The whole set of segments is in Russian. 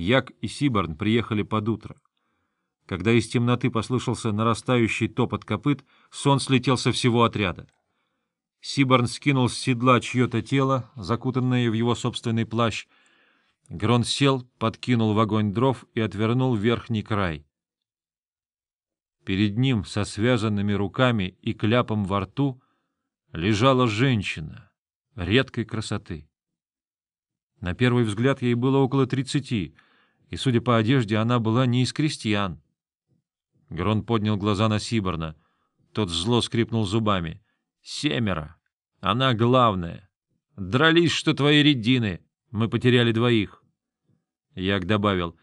Як и Сиборн приехали под утро. Когда из темноты послышался нарастающий топот копыт, сон слетел со всего отряда. Сиборн скинул с седла чье-то тело, закутанное в его собственный плащ. Грон сел, подкинул в огонь дров и отвернул верхний край. Перед ним со связанными руками и кляпом во рту лежала женщина редкой красоты. На первый взгляд ей было около тридцати, и, судя по одежде, она была не из крестьян. Грон поднял глаза на Сиборна. Тот зло скрипнул зубами. «Семеро! Она главная! Дрались, что твои редины! Мы потеряли двоих!» Як добавил.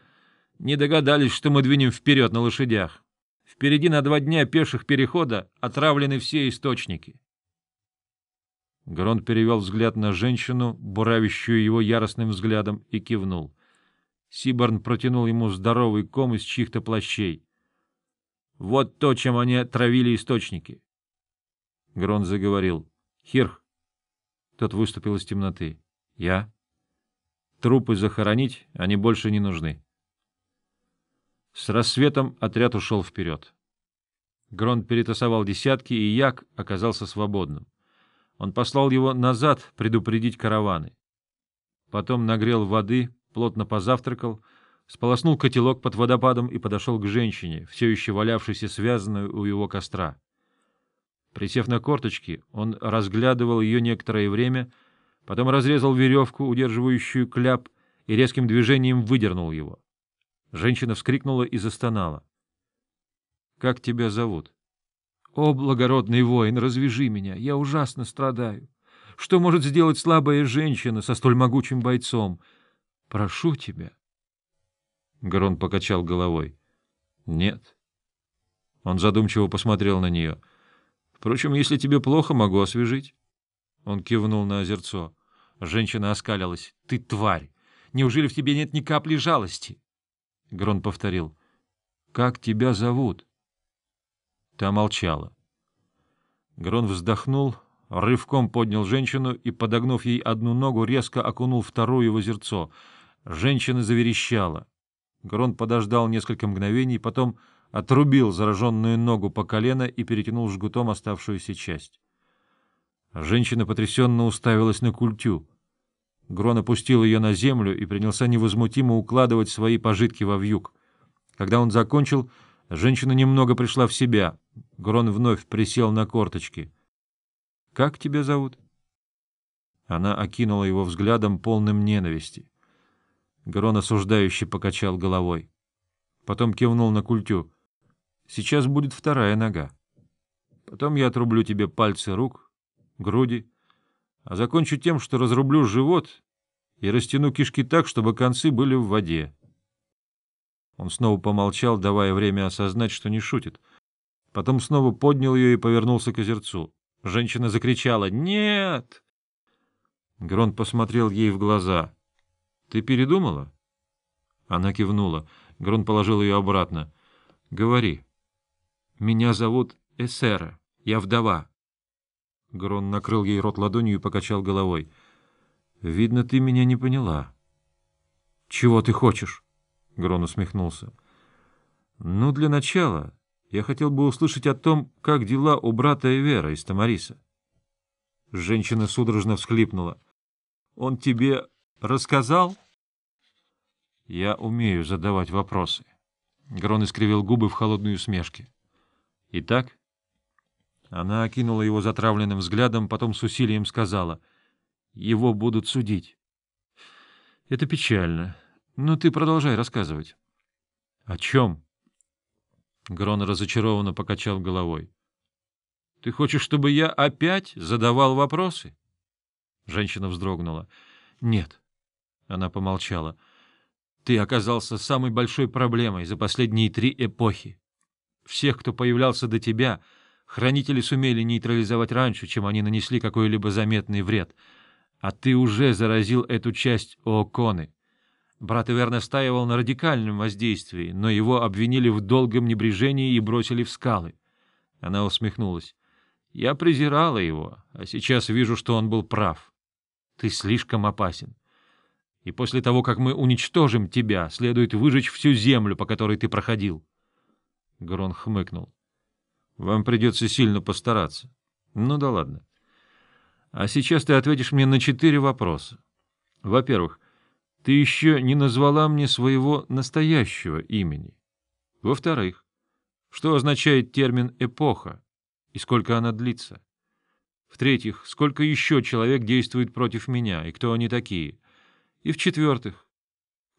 «Не догадались, что мы двинем вперед на лошадях. Впереди на два дня пеших перехода отравлены все источники». Грон перевел взгляд на женщину, буравящую его яростным взглядом, и кивнул. Сиборн протянул ему здоровый ком из чьих-то плащей. Вот то, чем они отравили источники. Грон заговорил. — Хирх. Тот выступил из темноты. — Я? Трупы захоронить, они больше не нужны. С рассветом отряд ушел вперед. Грон перетасовал десятки, и Як оказался свободным. Он послал его назад предупредить караваны. Потом нагрел воды, плотно позавтракал, сполоснул котелок под водопадом и подошел к женщине, все еще валявшейся связанную у его костра. Присев на корточки, он разглядывал ее некоторое время, потом разрезал веревку, удерживающую кляп, и резким движением выдернул его. Женщина вскрикнула и застонала. — Как тебя зовут? О, благородный воин, развяжи меня, я ужасно страдаю. Что может сделать слабая женщина со столь могучим бойцом? Прошу тебя. Гарон покачал головой. Нет. Он задумчиво посмотрел на нее. Впрочем, если тебе плохо, могу освежить. Он кивнул на озерцо. Женщина оскалилась. — Ты тварь! Неужели в тебе нет ни капли жалости? Грон повторил. — Как тебя зовут? Та молчала. Грон вздохнул, рывком поднял женщину и, подогнув ей одну ногу, резко окунул вторую в озерцо. Женщина заверещала. Грон подождал несколько мгновений, потом отрубил зараженную ногу по колено и перетянул жгутом оставшуюся часть. Женщина потрясенно уставилась на культю. Грон опустил ее на землю и принялся невозмутимо укладывать свои пожитки во вьюг. Когда он закончил, женщина немного пришла в себя — Грон вновь присел на корточки. — Как тебя зовут? Она окинула его взглядом, полным ненависти. Грон осуждающе покачал головой. Потом кивнул на культю. — Сейчас будет вторая нога. Потом я отрублю тебе пальцы рук, груди, а закончу тем, что разрублю живот и растяну кишки так, чтобы концы были в воде. Он снова помолчал, давая время осознать, что не шутит — Потом снова поднял ее и повернулся к озерцу. Женщина закричала «Нет!». Грон посмотрел ей в глаза. «Ты передумала?» Она кивнула. Грон положил ее обратно. «Говори». «Меня зовут Эсера. Я вдова». Грон накрыл ей рот ладонью и покачал головой. «Видно, ты меня не поняла». «Чего ты хочешь?» Грон усмехнулся. «Ну, для начала я хотел бы услышать о том, как дела у брата Эвера из Тамариса. Женщина судорожно всхлипнула. — Он тебе рассказал? — Я умею задавать вопросы. Грон искривил губы в холодной усмешке. — Итак? Она окинула его затравленным взглядом, потом с усилием сказала. — Его будут судить. — Это печально. Но ты продолжай рассказывать. — О чем? — Грон разочарованно покачал головой. — Ты хочешь, чтобы я опять задавал вопросы? Женщина вздрогнула. — Нет. Она помолчала. — Ты оказался самой большой проблемой за последние три эпохи. Всех, кто появлялся до тебя, хранители сумели нейтрализовать раньше, чем они нанесли какой-либо заметный вред. А ты уже заразил эту часть Ооконы. Брат Ивер настаивал на радикальном воздействии, но его обвинили в долгом небрежении и бросили в скалы. Она усмехнулась. Я презирала его, а сейчас вижу, что он был прав. Ты слишком опасен. И после того, как мы уничтожим тебя, следует выжечь всю землю, по которой ты проходил. Грон хмыкнул. — Вам придется сильно постараться. Ну да ладно. А сейчас ты ответишь мне на четыре вопроса. Во-первых, ты еще не назвала мне своего настоящего имени. Во-вторых, что означает термин «эпоха» и сколько она длится? В-третьих, сколько еще человек действует против меня и кто они такие? И в-четвертых,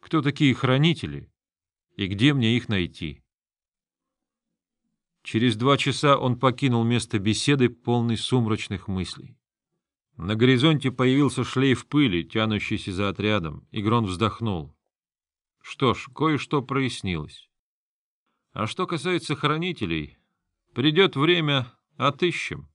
кто такие хранители и где мне их найти? Через два часа он покинул место беседы, полный сумрачных мыслей. На горизонте появился шлейф пыли, тянущийся за отрядом, и Грон вздохнул. Что ж, кое-что прояснилось. А что касается хранителей, придет время, отыщем.